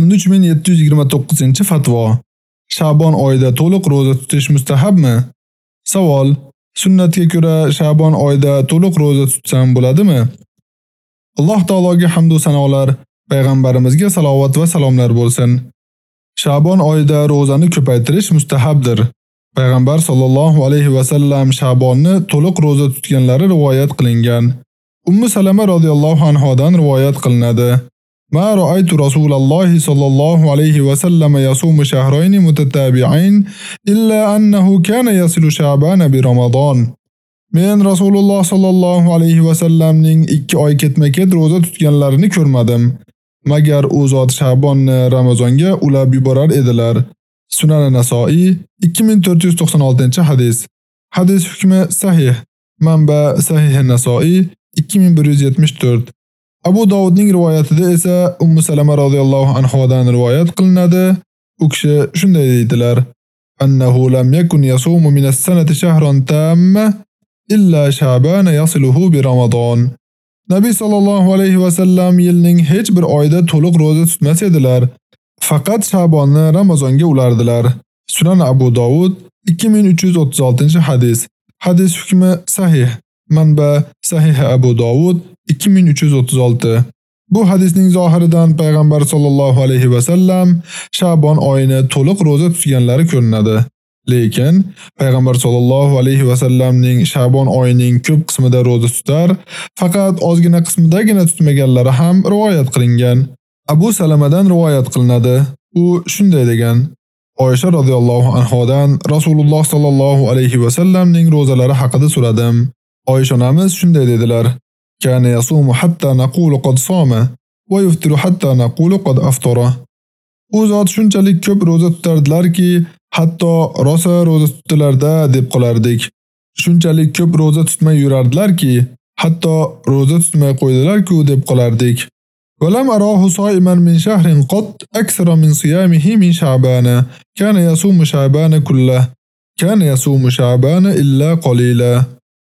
13729-fatvo. Sha'bon oyida to'liq roza tutish mustahabmi? Savol: Sunnatga ko'ra Sha'bon oyida to'liq roza tutsam bo'ladimi? Alloh taologa hamd va sanolar, payg'ambarimizga salovat va salomlar bo'lsin. Sha'bon oyida rozani ko'paytirish mustahabdir. Payg'ambar sollallohu alayhi va sallam Sha'bonni to'liq roza tutganlari rivoyat qilingan. Ummu Salama radhiyallohu anhodan rivoyat qilinadi. ما رأيت رسول الله صلى الله عليه وسلم يصوم شهرين متتابعين إلا أنه كان يصل شعبان برمضان Men Rasululloh sallallohu alayhi va sallamning 2 oy ketma-ket roza tutganlarini ko'rmadim. Magar u zot Sha'bonni Ramazonga ulab yuborar edilar. Sunan Nasoiy 2496-hadis. Hadis hukmi sahih. Manba Sahih Nasoiy 2174. Abu Davudning rivoyatida esa Ummu Salama radhiyallohu anhodan rivoyat qilinadi. U kishi shunday deydilar: Annahu lam yakun yasumu min as-sanati shahran tamma illa Sha'ban yasiluhu bi Ramazon. Nabiy sallallohu alayhi va sallam yilning hech bir oyida to'liq roza tutmas edilar. Faqat Sha'bonni Ramazonga ulardilar. Sunan Abu Davud 2336-hadis. Hadis hukmi sahih. Manba Sahih Abu Dawud 2336. Bu hadisning zohiridan payg'ambar sollallohu alayhi va sallam Sha'bon oyini to'liq roza tutganlari ko'rinadi. Lekin payg'ambar sollallohu alayhi va sallamning Sha'bon oyining ko'p qismida roza tutar, faqat ozgina qismidagina tutmaganlari ham rivoyat qilingan. Abu Salamadan rivoyat qilinadi. U shunday degan: Oysha radhiyallohu anhodan Rasululloh sallallohu alayhi va sallamning rozalari haqida so'radim. Oysha onamiz shunday dedilar: Kana yasumu hatta naqulu qad soma va yuftiru hatta naqulu qad aftara. U zot shunchalik ko'p roza tutardilarki, hatto rosa roza tutdilarda deb qolardik. Shunchalik ko'p roza tutmay yurardilarki, hatto roza tutmay qo'ydilar-ku deb qolardik. ولم أراه صائما من شهر قط أكثر من صيامه من شعبان كان يصوم شعبان كله كان يصوم شعبان إلا قليلا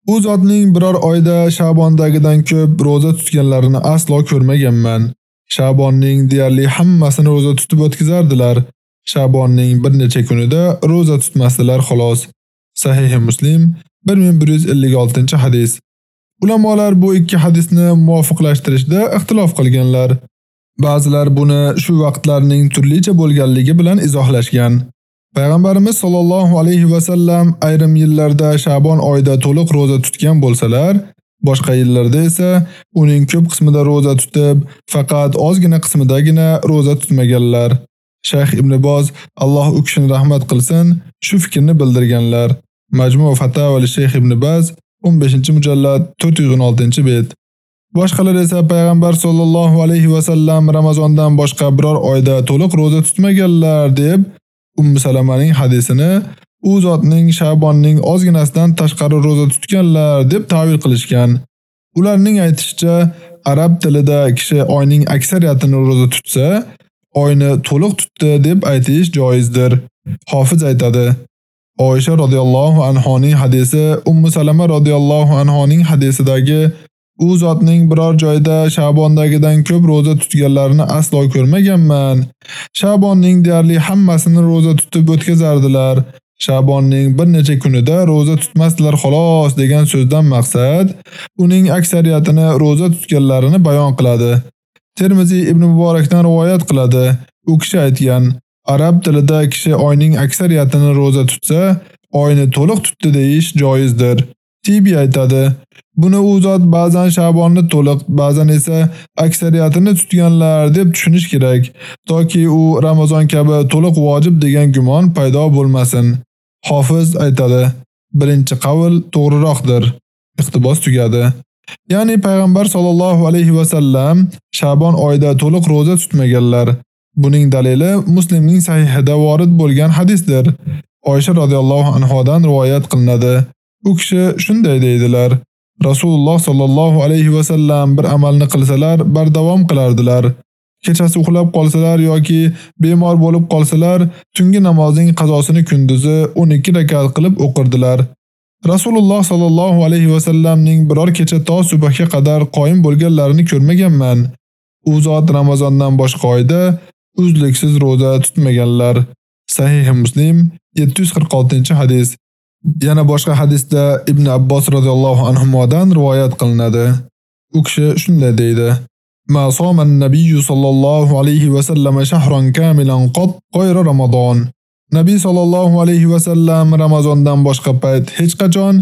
U zotning biror oyda Shabondagidan ko'p roza tutganlarini aslo ko'rmaganman. Shabonning deyarli hammasini roza tutib o'tkazardilar. Shabonning bir necha kunida roza tutmasdilar xolos. Sahih Muslim 1156-hadis. Ulamolar bu ikki hadisni muvofiqlashtirishda ixtilof qilganlar. Ba'zilar buni shu vaqtlarning turlicha bo'lganligi bilan izohlashgan. Payg'ambarimiz sollallohu alayhi va sallam ayrim yillarda Shabon oyida to'liq roza tutgan bo'lsalar, boshqa yillarda esa uning ko'p qismida roza tutib, faqat ozgina qismidagina roza tutmaganlar. Shayx Ibn Boz Alloh u kishini rahmat qilsin, shu fikrni bildirganlar. Majmu' Fatawa Shayx Ibn Baz 15-mujallad 416-bet. Boshqalar esa payg'ambar sollallohu alayhi va sallam Ramazondan boshqa biror oyda to'liq roza tutmaganlar deb Ummu Salamaning hadisini u zotning Shabonning ozginasidan tashqari roza tutganlar deb ta'bir qilishgan. Ularning aytishicha, arab tilida kishi oyning aksariyatini roza tutsa, oyni to'liq tutdi deb aytish joizdir. Hofiz aytadi: Oysha radhiyallohu anhoning hadisi Ummu Salama radhiyallohu anhoning hadisidagi u zotning biror joyda Shabondagidan ko'p roza tutganlarini aslo ko'rmaganman. Shabonning deyarli hammasini roza tutib o'tkazardilar. Shabonning bir necha kunida roza tutmasdilar xolos degan so'zdan maqsad uning aksariyatini roza tutganlarini bayon qiladi. Termiziy Ibn Muborakdan rivoyat qiladi. U kishi aytgan: Arab tilida kishi oyning aksariyatini roza tutsa, oyni to'liq tutdi deyish joizdir. Tibi aytadi: Buni u zot ba'zan Shabonni to'liq, ba'zan esa aksariyatini tutganlar deb tushunish kerak, toki u Ramazon kabi to'liq vojib degan gumon paydo bo'lmasin. Hofiz aytadi: Birinchi qavl to'g'riroqdir. Iqtibos tugadi. Ya'ni payg'ambar sollallohu alayhi va sallam Shabon oyida to'liq roza tutmaganlar. Buning dalili Muslimning sahihida vorid bo'lgan hadisdir. Oysha radhiyallohu anhodan rivoyat qilinadi. U kishi shunday deydilar: Rasululloh sallallohu alayhi va sallam bir amalni qilsalar, bardavom qilardilar. Kechasi uxlab qolsalar yoki bemor bo'lib qolsalar, tungi namozning qazosini kunduzi 12 rakat qilib o'qirdilar. Rasululloh sallallohu alayhi va sallamning biror kecha to subhga qadar qoyim bo'lganlarini ko'rmaganman. U zot Ramazondan boshqa oyda uzluksiz roza tutmaganlar. Sahih Muslim 746-hadis. Yana boshqa hadisda Ibn Abbos radhiyallohu anhumodan rivoyat qilinadi. U kishi shunday deydi: "Ma soma an-nabiy sallallohu alayhi va sallam shahran kamilan qat ghayra Ramazon." Nabiy sallallohu alayhi va sallam Ramazondan boshqa payt hech qachon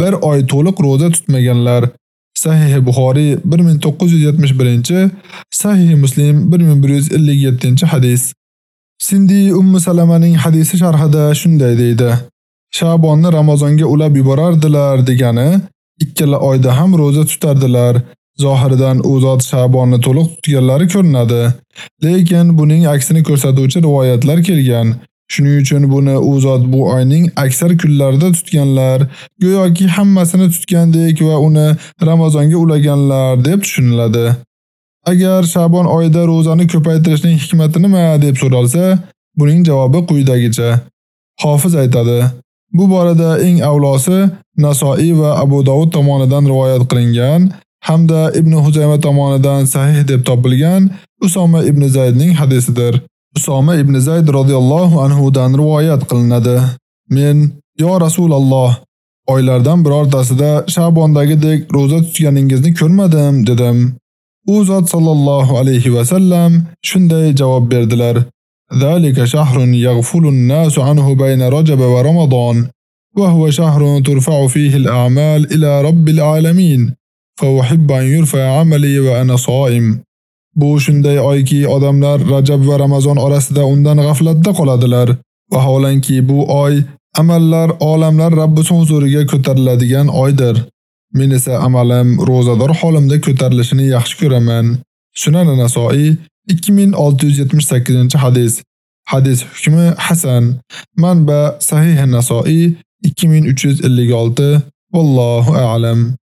bir oy to'liq roza tutmaganlar. Sahih Buxoriy 1971, Sahih Muslim 1157-hadis. Sindi Ummu Salamaning hadisi sharhida shunday deydi: Shabonni Ramazonga ulab yuborardilar degani, ikkala oyda ham roza tutardilar. Zohirdan u zot Shabonni to'liq tutganlari ko'rinadi, lekin buning aksini ko'rsatuvchi rivoyatlar kelgan. Shuning uchun buni u zot bu oyning aksar kunlarida tutganlar, go'yoki hammasini tutgandek va uni Ramazonga ulaganlar deb tushuniladi. Agar Shabon oyida ro'zani ko'paytirishning hikmati nima deb so'ralsa, buning javobi quyidagicha. Hofiz aytadi: Bu borada eng avlosi Nasoiy va Abu Dovud tomonidan rivoyat qilingan hamda Ibn Huzayma tomonidan sahih deb topilgan Usoma ibn Zaydning hadisidir. Usoma ibn Zayd radhiyallohu anhu dan rivoyat qilinadi. Men, yo Rasululloh, oylardan birortasida Shabondagidek roza tutganingizni ko'rmadim dedim. U zot sallallohu alayhi va sallam shunday javob berdilar: ذلك شهر يغفل الناس عنه بين رجب ورمضان وهو شهر ترفع فيه الأعمال إلى رب العالمين فأحب أن يرفع عملي وأنا صائم. Bu shunday oyki odamlar Rajab va Ramazon orasida undan g'aflatda qoladilar. Vaholanki bu oy amallar olamlar Rabbisi huzuriga ko'tariladigan oydir. Men esa amalim rozador holimda ko'tarilishini yaxshi ko'raman. Sunan Nasoiy 2678-hadis. Hadis hukmi hasan. Manba Sahih Nasoiy 2356. Vallohu a'lam.